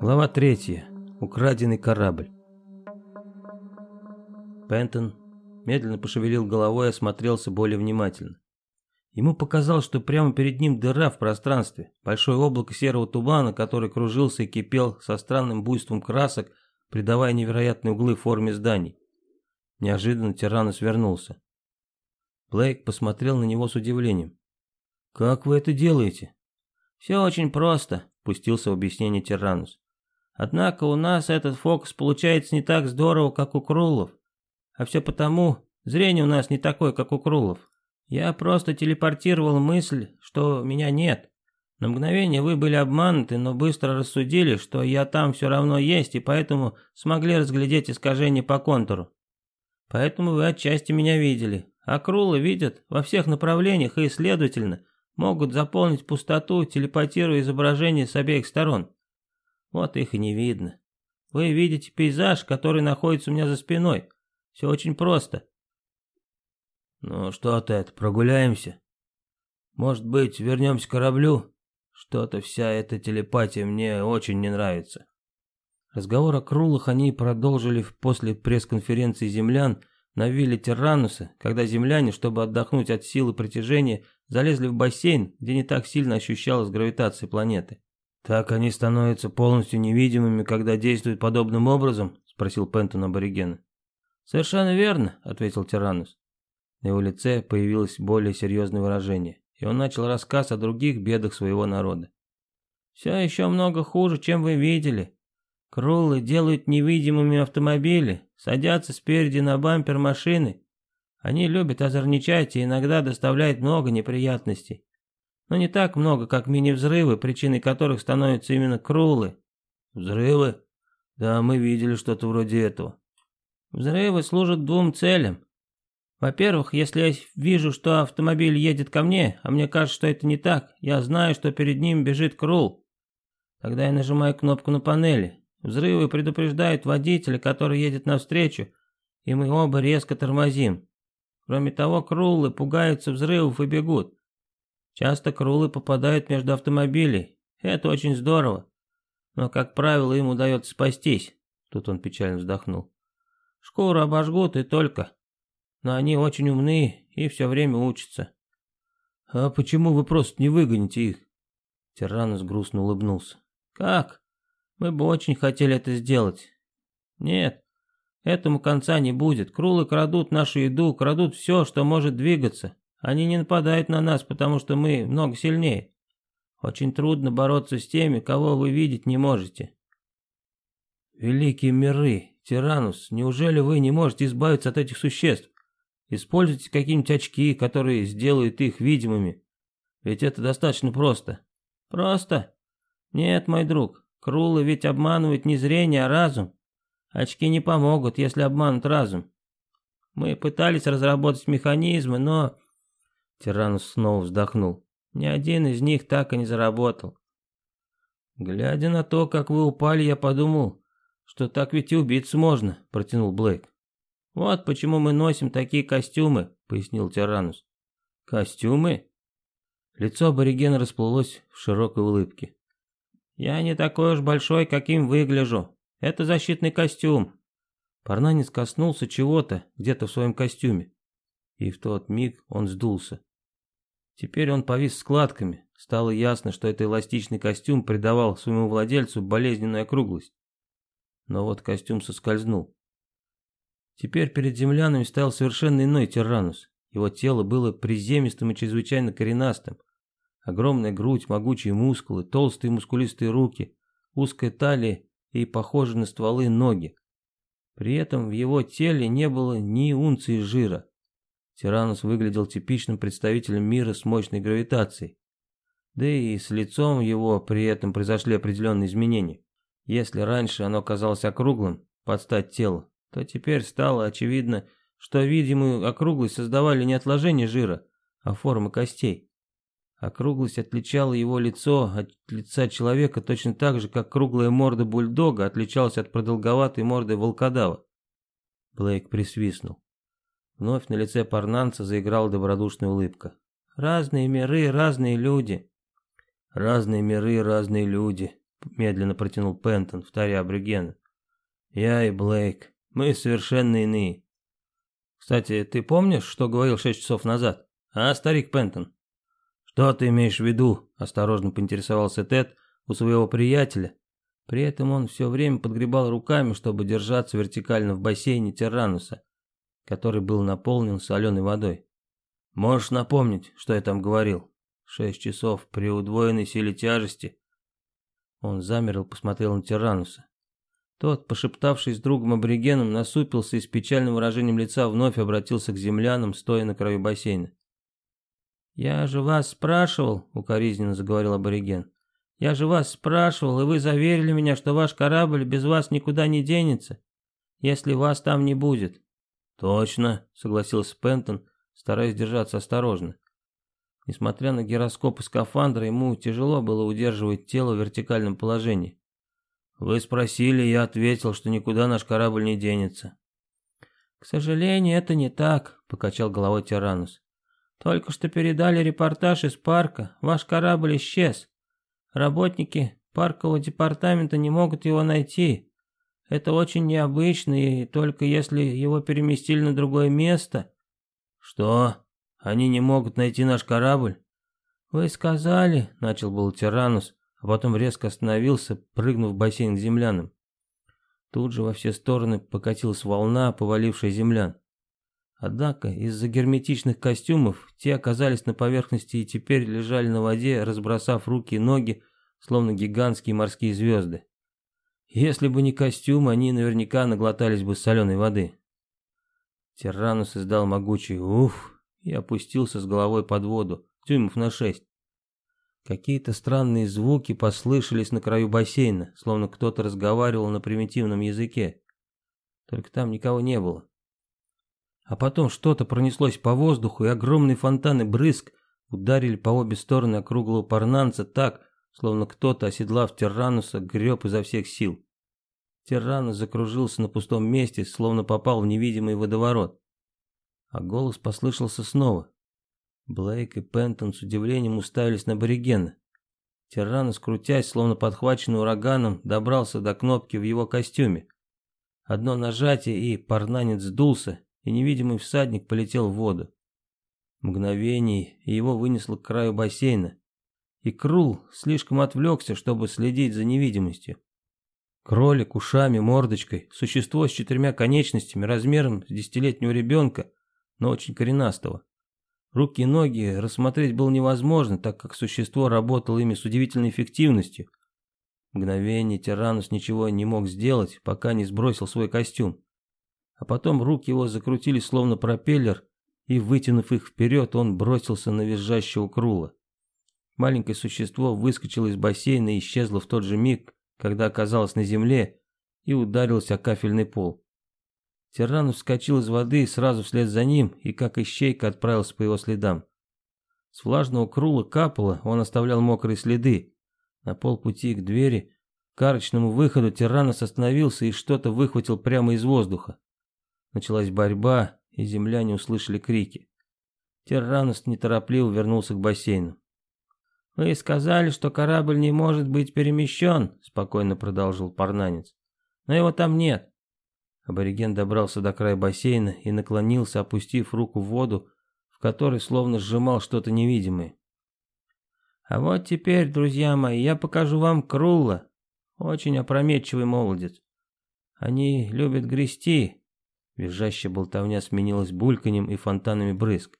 Глава третья. Украденный корабль. Пентон медленно пошевелил головой и осмотрелся более внимательно. Ему показалось, что прямо перед ним дыра в пространстве, большое облако серого тумана, который кружился и кипел со странным буйством красок, придавая невероятные углы форме зданий. Неожиданно тиран свернулся. Блейк посмотрел на него с удивлением. «Как вы это делаете?» «Все очень просто», — пустился в объяснение Тиранус. «Однако у нас этот фокус получается не так здорово, как у Крулов. А все потому, зрение у нас не такое, как у Крулов. Я просто телепортировал мысль, что меня нет. На мгновение вы были обмануты, но быстро рассудили, что я там все равно есть, и поэтому смогли разглядеть искажение по контуру. Поэтому вы отчасти меня видели. А Крулы видят во всех направлениях и, следовательно, могут заполнить пустоту, телепортируя изображение с обеих сторон. Вот их и не видно. Вы видите пейзаж, который находится у меня за спиной. Все очень просто. «Ну что, Тед, прогуляемся? Может быть, вернемся к кораблю? Что-то вся эта телепатия мне очень не нравится». Разговор о крулах они продолжили после пресс-конференции землян на вилле Террануса, когда земляне, чтобы отдохнуть от силы притяжения, залезли в бассейн, где не так сильно ощущалась гравитация планеты. «Так они становятся полностью невидимыми, когда действуют подобным образом?» – спросил Пентон аборигена. «Совершенно верно», – ответил Тиранус. На его лице появилось более серьезное выражение, и он начал рассказ о других бедах своего народа. «Все еще много хуже, чем вы видели. Крулы делают невидимыми автомобили, садятся спереди на бампер машины. Они любят озорничать и иногда доставляют много неприятностей. Но не так много, как мини-взрывы, причиной которых становятся именно крулы». «Взрывы? Да, мы видели что-то вроде этого». «Взрывы служат двум целям. Во-первых, если я вижу, что автомобиль едет ко мне, а мне кажется, что это не так, я знаю, что перед ним бежит Крул. Тогда я нажимаю кнопку на панели. Взрывы предупреждают водителя, который едет навстречу, и мы оба резко тормозим. Кроме того, крулы пугаются взрывов и бегут. Часто крулы попадают между автомобилей. Это очень здорово. Но, как правило, им удается спастись. Тут он печально вздохнул. Шкуру обожгут и только но они очень умны и все время учатся. А почему вы просто не выгоните их? Тиранус грустно улыбнулся. Как? Мы бы очень хотели это сделать. Нет, этому конца не будет. Крулы крадут нашу еду, крадут все, что может двигаться. Они не нападают на нас, потому что мы много сильнее. Очень трудно бороться с теми, кого вы видеть не можете. Великие миры, Тиранус, неужели вы не можете избавиться от этих существ? Используйте какие-нибудь очки, которые сделают их видимыми. Ведь это достаточно просто. Просто? Нет, мой друг, крулы ведь обманывают не зрение, а разум. Очки не помогут, если обманут разум. Мы пытались разработать механизмы, но... Тиранус снова вздохнул. Ни один из них так и не заработал. Глядя на то, как вы упали, я подумал, что так ведь и убиться можно, протянул Блейк. «Вот почему мы носим такие костюмы», — пояснил Тиранус. «Костюмы?» Лицо аборигена расплылось в широкой улыбке. «Я не такой уж большой, каким выгляжу. Это защитный костюм». Парнанец коснулся чего-то где-то в своем костюме. И в тот миг он сдулся. Теперь он повис складками. Стало ясно, что это эластичный костюм придавал своему владельцу болезненную округлость. Но вот костюм соскользнул. Теперь перед землянами стоял совершенно иной тиранус. Его тело было приземистым и чрезвычайно коренастым. Огромная грудь, могучие мускулы, толстые мускулистые руки, узкая талия и похожие на стволы ноги. При этом в его теле не было ни унции жира. Тиранус выглядел типичным представителем мира с мощной гравитацией. Да и с лицом его при этом произошли определенные изменения. Если раньше оно казалось округлым, под стать телу, то теперь стало очевидно, что видимую округлость создавали не отложения жира, а формы костей. Округлость отличала его лицо от лица человека точно так же, как круглая морда бульдога отличалась от продолговатой морды волкодава. Блейк присвистнул. Вновь на лице парнанца заиграла добродушная улыбка. «Разные миры, разные люди». «Разные миры, разные люди», медленно протянул Пентон, вторя аборигена. Я и Блейк. Мы совершенно иные. Кстати, ты помнишь, что говорил шесть часов назад? А, старик Пентон? Что ты имеешь в виду? Осторожно поинтересовался Тед у своего приятеля. При этом он все время подгребал руками, чтобы держаться вертикально в бассейне Террануса, который был наполнен соленой водой. Можешь напомнить, что я там говорил? Шесть часов при удвоенной силе тяжести. Он замер и посмотрел на Тирануса. Тот, пошептавшись с другом аборигеном, насупился и с печальным выражением лица вновь обратился к землянам, стоя на краю бассейна. «Я же вас спрашивал», — укоризненно заговорил абориген. «Я же вас спрашивал, и вы заверили меня, что ваш корабль без вас никуда не денется, если вас там не будет». «Точно», — согласился Пентон, стараясь держаться осторожно. Несмотря на гироскоп и скафандра, ему тяжело было удерживать тело в вертикальном положении. Вы спросили, я ответил, что никуда наш корабль не денется. К сожалению, это не так, покачал головой Тиранус. Только что передали репортаж из парка, ваш корабль исчез. Работники паркового департамента не могут его найти. Это очень необычно, и только если его переместили на другое место. Что? Они не могут найти наш корабль? Вы сказали, начал был Тиранус, а потом резко остановился, прыгнув в бассейн к землянам. Тут же во все стороны покатилась волна, повалившая землян. Однако из-за герметичных костюмов те оказались на поверхности и теперь лежали на воде, разбросав руки и ноги, словно гигантские морские звезды. Если бы не костюм, они наверняка наглотались бы соленой воды. Тиранус издал могучий «уф» и опустился с головой под воду, тюймов на шесть. Какие-то странные звуки послышались на краю бассейна, словно кто-то разговаривал на примитивном языке. Только там никого не было. А потом что-то пронеслось по воздуху, и огромные фонтаны брызг ударили по обе стороны округлого парнанца так, словно кто-то, оседлав Террануса, греб изо всех сил. Терранус закружился на пустом месте, словно попал в невидимый водоворот. А голос послышался снова. Блейк и Пентон с удивлением уставились на аборигена. Тиран, скрутясь, словно подхваченный ураганом, добрался до кнопки в его костюме. Одно нажатие, и парнанец сдулся, и невидимый всадник полетел в воду. Мгновение, и его вынесло к краю бассейна. И Крул слишком отвлекся, чтобы следить за невидимостью. Кролик, ушами, мордочкой, существо с четырьмя конечностями, размером с десятилетнего ребенка, но очень коренастого. Руки и ноги рассмотреть было невозможно, так как существо работало ими с удивительной эффективностью. Мгновение Тиранус ничего не мог сделать, пока не сбросил свой костюм. А потом руки его закрутились словно пропеллер, и, вытянув их вперед, он бросился на визжащего Крула. Маленькое существо выскочило из бассейна и исчезло в тот же миг, когда оказалось на земле и ударилось о кафельный пол. Тиран вскочил из воды сразу вслед за ним и как ищейка отправился по его следам. С влажного крула капало, он оставлял мокрые следы. На полпути к двери, к арочному выходу Тиранос остановился и что-то выхватил прямо из воздуха. Началась борьба, и земляне услышали крики. Тиранос неторопливо вернулся к бассейну. «Вы сказали, что корабль не может быть перемещен», — спокойно продолжил парнанец. «Но его там нет. Абориген добрался до края бассейна и наклонился, опустив руку в воду, в которой словно сжимал что-то невидимое. «А вот теперь, друзья мои, я покажу вам Крулла, очень опрометчивый молодец. Они любят грести». Визжащая болтовня сменилась бульканьем и фонтанами брызг.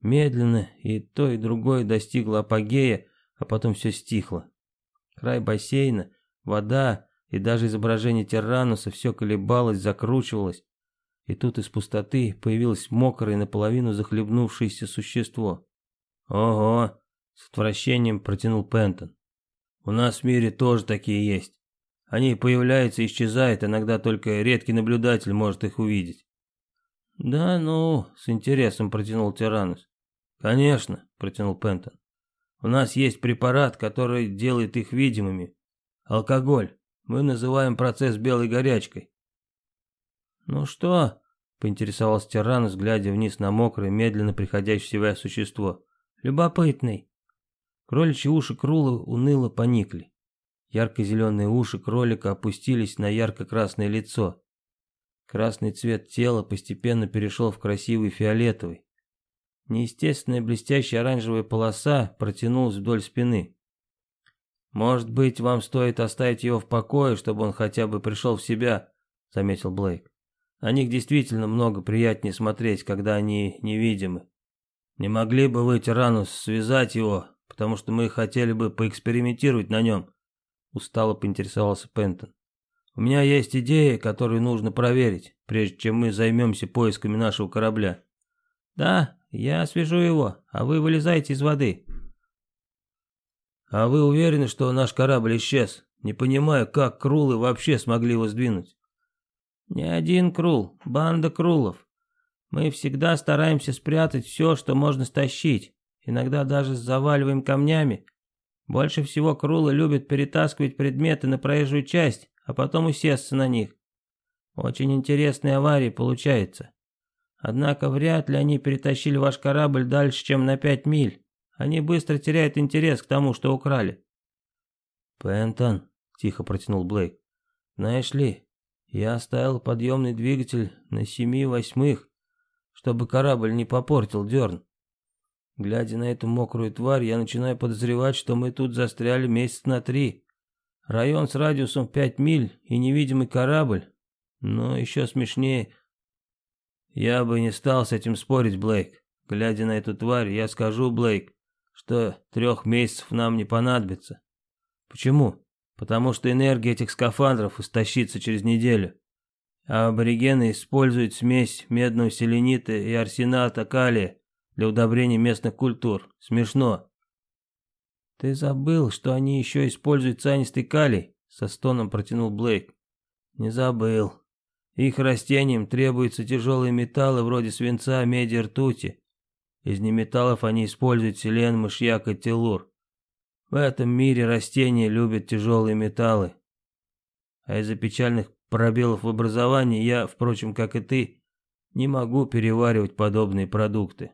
Медленно и то, и другое достигло апогея, а потом все стихло. Край бассейна, вода и даже изображение Террануса все колебалось, закручивалось. И тут из пустоты появилось мокрое, наполовину захлебнувшееся существо. «Ого!» — с отвращением протянул Пентон. «У нас в мире тоже такие есть. Они появляются и исчезают, иногда только редкий наблюдатель может их увидеть». «Да ну», — с интересом протянул Тиранус. «Конечно», — протянул Пентон. «У нас есть препарат, который делает их видимыми. Алкоголь. Мы называем процесс белой горячкой. Ну что? Поинтересовался Тиранус, глядя вниз на мокрое, медленно приходящее в себя существо. Любопытный. Кроличьи уши Крула уныло поникли. Ярко-зеленые уши кролика опустились на ярко-красное лицо. Красный цвет тела постепенно перешел в красивый фиолетовый. Неестественная блестящая оранжевая полоса протянулась вдоль спины. «Может быть, вам стоит оставить его в покое, чтобы он хотя бы пришел в себя», — заметил Блейк. «На них действительно много приятнее смотреть, когда они невидимы. Не могли бы вы, Тиранус, связать его, потому что мы хотели бы поэкспериментировать на нем?» Устало поинтересовался Пентон. «У меня есть идея, которую нужно проверить, прежде чем мы займемся поисками нашего корабля». «Да, я свяжу его, а вы вылезайте из воды». «А вы уверены, что наш корабль исчез? Не понимаю, как крулы вообще смогли его сдвинуть?» «Не один крул, банда крулов. Мы всегда стараемся спрятать все, что можно стащить, иногда даже заваливаем камнями, больше всего крулы любят перетаскивать предметы на проезжую часть, а потом усесться на них. Очень интересные аварии получаются. Однако вряд ли они перетащили ваш корабль дальше, чем на пять миль. Они быстро теряют интерес к тому, что украли. «Пентон», — тихо протянул Блейк, — «знаешь ли, я оставил подъемный двигатель на семи восьмых, чтобы корабль не попортил дерн. Глядя на эту мокрую тварь, я начинаю подозревать, что мы тут застряли месяц на три. Район с радиусом 5 миль и невидимый корабль. Но еще смешнее. Я бы не стал с этим спорить, Блейк. Глядя на эту тварь, я скажу, Блейк, что трех месяцев нам не понадобится. Почему? Потому что энергия этих скафандров истощится через неделю. А аборигены используют смесь медного селенита и арсената калия для удобрения местных культур. Смешно. Ты забыл, что они еще используют цианистый калий? Со стоном протянул Блейк. Не забыл. Их растениям требуются тяжелые металлы вроде свинца, меди, ртути. Из неметаллов они используют селен, мышьяк и телур. В этом мире растения любят тяжелые металлы. А из-за печальных пробелов в образовании я, впрочем, как и ты, не могу переваривать подобные продукты.